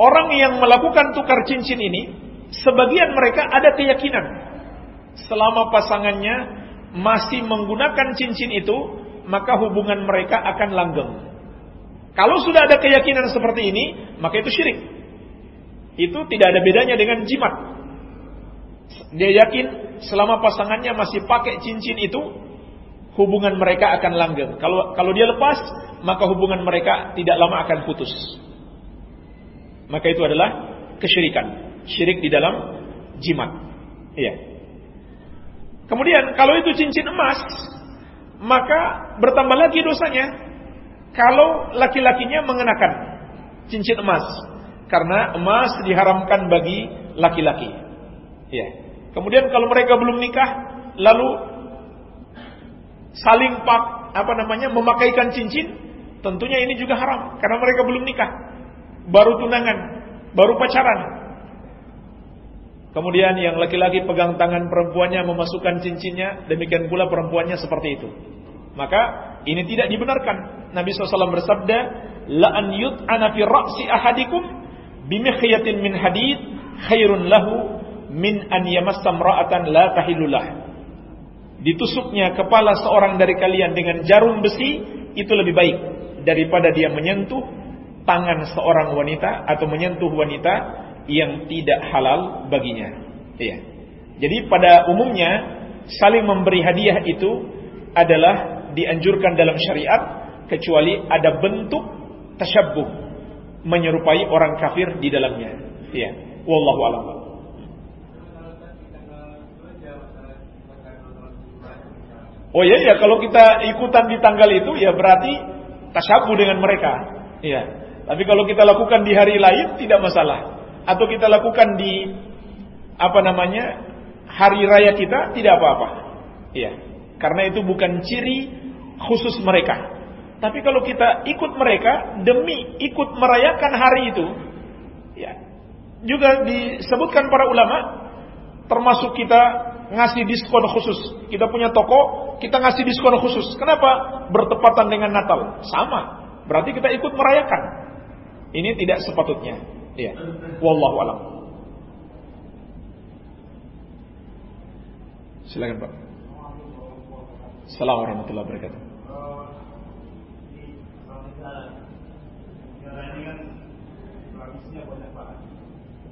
orang yang melakukan tukar cincin ini, sebagian mereka ada keyakinan selama pasangannya masih menggunakan cincin itu, maka hubungan mereka akan langgeng. Kalau sudah ada keyakinan seperti ini, maka itu syirik. Itu tidak ada bedanya dengan jimat. Dia yakin selama pasangannya masih pakai cincin itu, hubungan mereka akan langgeng. Kalau kalau dia lepas, maka hubungan mereka tidak lama akan putus. Maka itu adalah kesyirikan, syirik di dalam jimat. Iya. Kemudian kalau itu cincin emas, maka bertambah lagi dosanya. Kalau laki-lakinya mengenakan cincin emas, karena emas diharamkan bagi laki-laki. Ya. Kemudian kalau mereka belum nikah, lalu saling pak apa namanya memakaikan cincin, tentunya ini juga haram karena mereka belum nikah, baru tunangan, baru pacaran. Kemudian yang laki-laki pegang tangan perempuannya memasukkan cincinnya, demikian pula perempuannya seperti itu. Maka ini tidak dibenarkan. Nabi SAW bersabda, La an yut'ana fi ra'si ahadikum bimikhyatin min hadid khairun lahu min an yamassa ra'atan la tahillulah ditusuknya kepala seorang dari kalian dengan jarum besi itu lebih baik daripada dia menyentuh tangan seorang wanita atau menyentuh wanita yang tidak halal baginya. Iya. Jadi pada umumnya saling memberi hadiah itu adalah dianjurkan dalam syariat kecuali ada bentuk tasyabbuh menyerupai orang kafir di dalamnya. Iya. Wallahu a'lam. Oh iya ya, kalau kita ikutan di tanggal itu ya berarti tasyabuh dengan mereka. Iya. Tapi kalau kita lakukan di hari lain tidak masalah. Atau kita lakukan di apa namanya? hari raya kita tidak apa-apa. Iya. Karena itu bukan ciri khusus mereka. Tapi kalau kita ikut mereka demi ikut merayakan hari itu, ya. Juga disebutkan para ulama termasuk kita ngasih diskon khusus. Kita punya toko, kita ngasih diskon khusus. Kenapa? Bertepatan dengan Natal. Sama. Berarti kita ikut merayakan. Ini tidak sepatutnya. Iya. Wallahu alam. Silakan Pak. Assalamualaikum warahmatullahi wabarakatuh.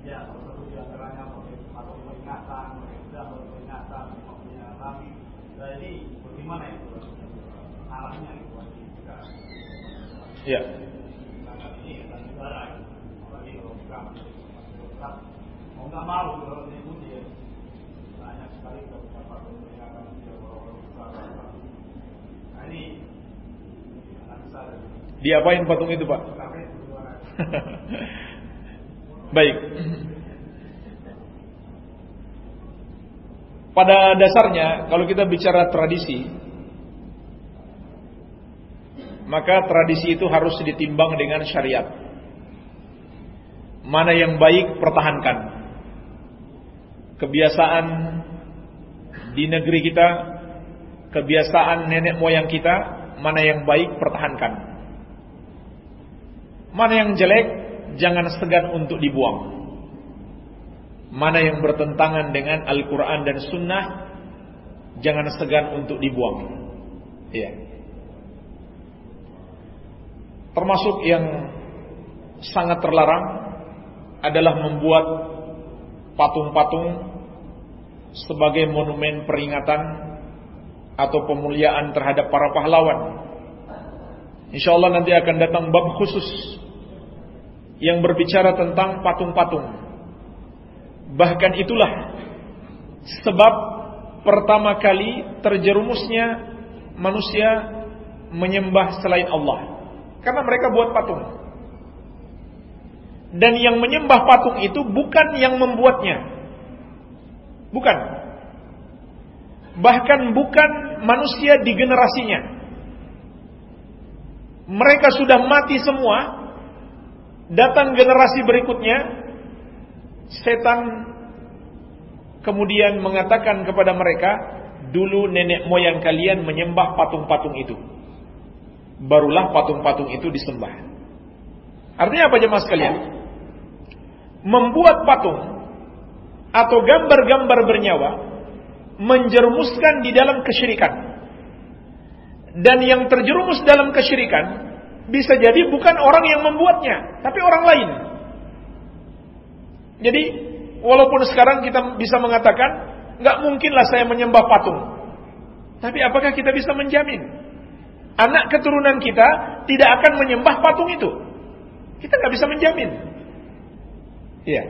Ya, Ya. ini negara, apalagi kalau mau nggak mau kalau ya banyak sekali Nah ini Diapain patung itu pak? Baik. Pada dasarnya kalau kita bicara tradisi maka tradisi itu harus ditimbang dengan syariat. Mana yang baik pertahankan. Kebiasaan di negeri kita kebiasaan nenek moyang kita, mana yang baik pertahankan. Mana yang jelek jangan segan untuk dibuang. Mana yang bertentangan dengan Al-Quran dan Sunnah jangan segan untuk dibuang. Iya. Termasuk yang sangat terlarang adalah membuat patung-patung sebagai monumen peringatan atau pemuliaan terhadap para pahlawan. Insya Allah nanti akan datang bab khusus yang berbicara tentang patung-patung. Bahkan itulah sebab pertama kali terjerumusnya manusia menyembah selain Allah. Karena mereka buat patung. Dan yang menyembah patung itu bukan yang membuatnya, Bukan. Bahkan bukan manusia di generasinya. Mereka sudah mati semua. Datang generasi berikutnya. Setan kemudian mengatakan kepada mereka, dulu nenek moyang kalian menyembah patung-patung itu. Barulah patung-patung itu disembah. Artinya apa jemaah sekalian? Membuat patung atau gambar-gambar bernyawa menjerumuskan di dalam kesyirikan. Dan yang terjerumus dalam kesyirikan bisa jadi bukan orang yang membuatnya, tapi orang lain. Jadi, walaupun sekarang kita bisa mengatakan, nggak mungkinlah saya menyembah patung. Tapi apakah kita bisa menjamin anak keturunan kita tidak akan menyembah patung itu? Kita nggak bisa menjamin. Iya.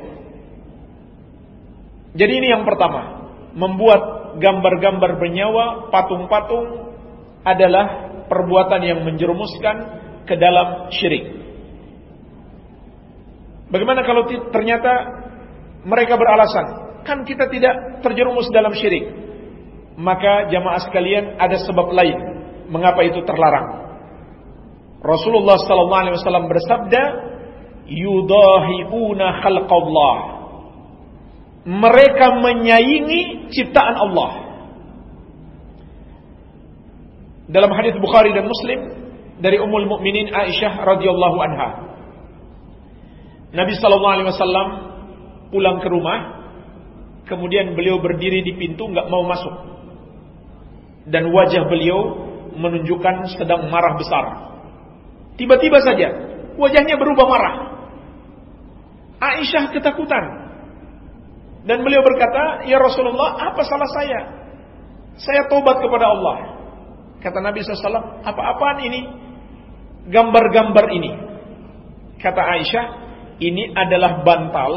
Jadi ini yang pertama, membuat gambar-gambar bernyawa, patung-patung adalah perbuatan yang menjerumuskan ke dalam syirik. Bagaimana kalau ternyata mereka beralasan, kan kita tidak terjerumus dalam syirik. Maka jamaah sekalian ada sebab lain mengapa itu terlarang. Rasulullah sallallahu alaihi wasallam bersabda, "Yudahiuna khalqallah." mereka menyaingi ciptaan Allah. Dalam hadis Bukhari dan Muslim dari Ummul Mukminin Aisyah radhiyallahu anha. Nabi sallallahu alaihi wasallam pulang ke rumah, kemudian beliau berdiri di pintu nggak mau masuk. Dan wajah beliau menunjukkan sedang marah besar. Tiba-tiba saja wajahnya berubah marah. Aisyah ketakutan dan beliau berkata, Ya Rasulullah, apa salah saya? Saya tobat kepada Allah. Kata Nabi SAW, apa-apaan ini? Gambar-gambar ini. Kata Aisyah, ini adalah bantal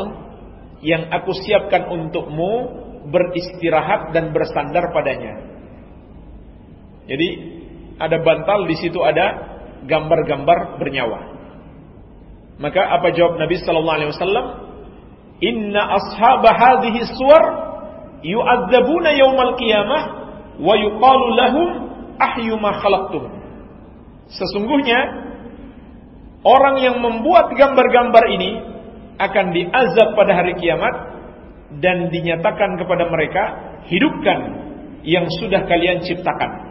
yang aku siapkan untukmu beristirahat dan bersandar padanya. Jadi ada bantal di situ ada gambar-gambar bernyawa. Maka apa jawab Nabi sallallahu alaihi wasallam? Inna ashab hadhihi suwar yu'adzabuna yaumal qiyamah wa yuqalu lahum ahyu ma khalaqtum. Sesungguhnya orang yang membuat gambar-gambar ini akan diazab pada hari kiamat dan dinyatakan kepada mereka hidupkan yang sudah kalian ciptakan.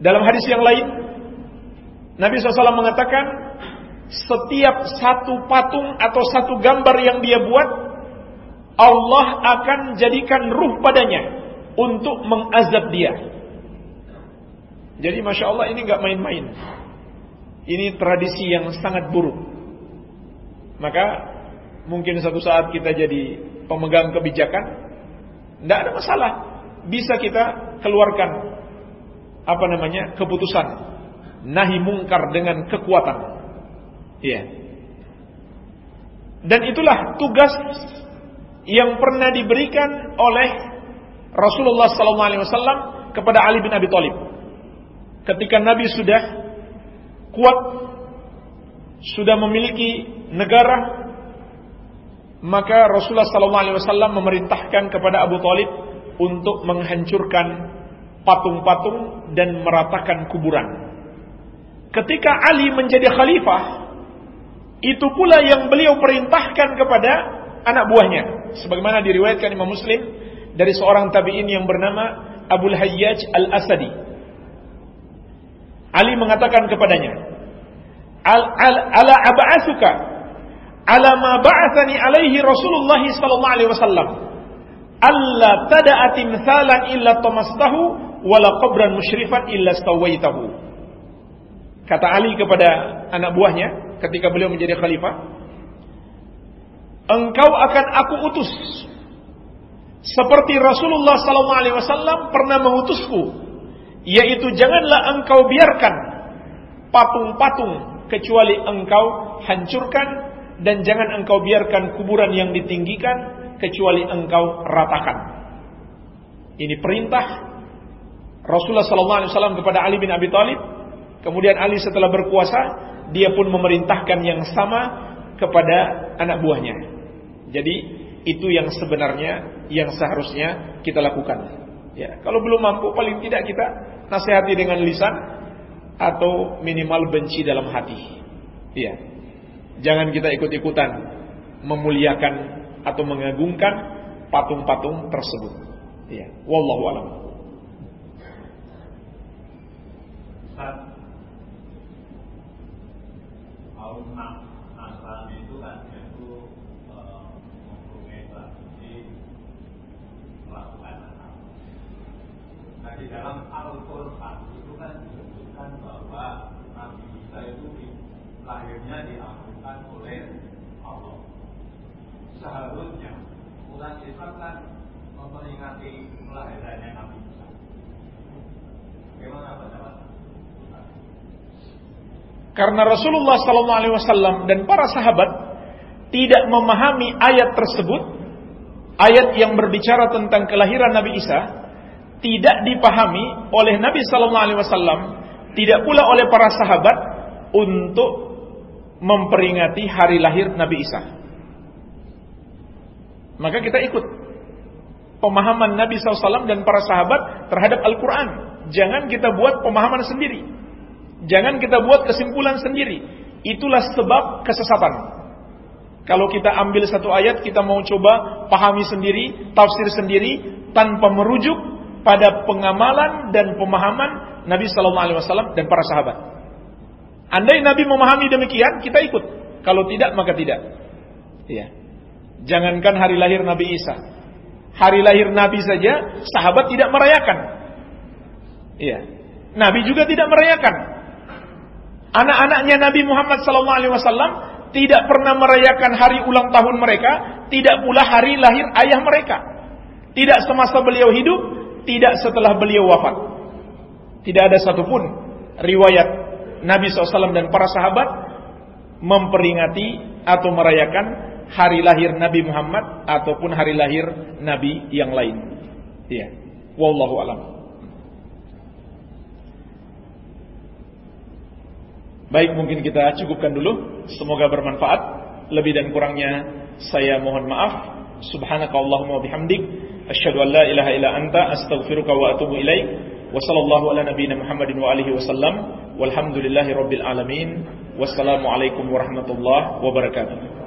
Dalam hadis yang lain Nabi SAW mengatakan setiap satu patung atau satu gambar yang dia buat, Allah akan jadikan ruh padanya untuk mengazab dia. Jadi masya Allah ini nggak main-main. Ini tradisi yang sangat buruk. Maka mungkin satu saat kita jadi pemegang kebijakan, tidak ada masalah. Bisa kita keluarkan apa namanya keputusan nahi mungkar dengan kekuatan. Iya. Dan itulah tugas yang pernah diberikan oleh Rasulullah SAW kepada Ali bin Abi Thalib. Ketika Nabi sudah kuat, sudah memiliki negara, maka Rasulullah SAW memerintahkan kepada Abu Thalib untuk menghancurkan patung-patung dan meratakan kuburan. Ketika Ali menjadi khalifah, itu pula yang beliau perintahkan kepada anak buahnya. Sebagaimana diriwayatkan Imam Muslim dari seorang tabi'in yang bernama Abu Hayyaj Al-Asadi. Ali mengatakan kepadanya, "Al, al ala ab'atsuka ala ma ba'athani alaihi Rasulullah sallallahu alaihi wasallam." alla tada'a timthalan illa tamastahu wala qabran musyrifan illa stawaitahu. Kata Ali kepada anak buahnya ketika beliau menjadi khalifah, engkau akan aku utus seperti Rasulullah sallallahu alaihi wasallam pernah mengutusku, yaitu janganlah engkau biarkan patung-patung kecuali engkau hancurkan dan jangan engkau biarkan kuburan yang ditinggikan kecuali engkau ratakan. Ini perintah Rasulullah sallallahu alaihi wasallam kepada Ali bin Abi Thalib. Kemudian Ali setelah berkuasa, dia pun memerintahkan yang sama kepada anak buahnya. Jadi itu yang sebenarnya yang seharusnya kita lakukan. Ya, kalau belum mampu paling tidak kita nasihati dengan lisan atau minimal benci dalam hati. Ya. Jangan kita ikut-ikutan memuliakan atau mengagungkan patung-patung tersebut. Ya, wallahu a'lam. Di dalam Al-Quran itu kan disebutkan bahwa Nabi Isa itu lahirnya diambilkan oleh seharusnya umat Islam kan memperingati kelahirannya Nabi Musa. Bagaimana pendapat? Karena Rasulullah Wasallam dan para sahabat tidak memahami ayat tersebut, ayat yang berbicara tentang kelahiran Nabi Isa, tidak dipahami oleh Nabi Wasallam, tidak pula oleh para sahabat untuk memperingati hari lahir Nabi Isa. Maka kita ikut pemahaman Nabi SAW dan para sahabat terhadap Al-Quran. Jangan kita buat pemahaman sendiri. Jangan kita buat kesimpulan sendiri. Itulah sebab kesesatan. Kalau kita ambil satu ayat, kita mau coba pahami sendiri, tafsir sendiri, tanpa merujuk pada pengamalan dan pemahaman Nabi Sallallahu Alaihi Wasallam dan para sahabat. Andai Nabi memahami demikian, kita ikut. Kalau tidak, maka tidak. Ya. Jangankan hari lahir Nabi Isa. Hari lahir Nabi saja sahabat tidak merayakan. Iya. Nabi juga tidak merayakan. Anak-anaknya Nabi Muhammad SAW tidak pernah merayakan hari ulang tahun mereka, tidak pula hari lahir ayah mereka. Tidak semasa beliau hidup, tidak setelah beliau wafat. Tidak ada satupun riwayat Nabi SAW dan para sahabat memperingati atau merayakan hari lahir Nabi Muhammad ataupun hari lahir nabi yang lain. Ya. Wallahu alam. Baik, mungkin kita cukupkan dulu. Semoga bermanfaat. Lebih dan kurangnya saya mohon maaf. Subhanakallahumma bihamdik asyhadu an la ilaha illa anta astaghfiruka wa atubu ilaik. Wa ala nabiyyina Muhammadin wa alihi wasallam. Walhamdulillahi rabbil alamin. Wassalamualaikum warahmatullahi wabarakatuh.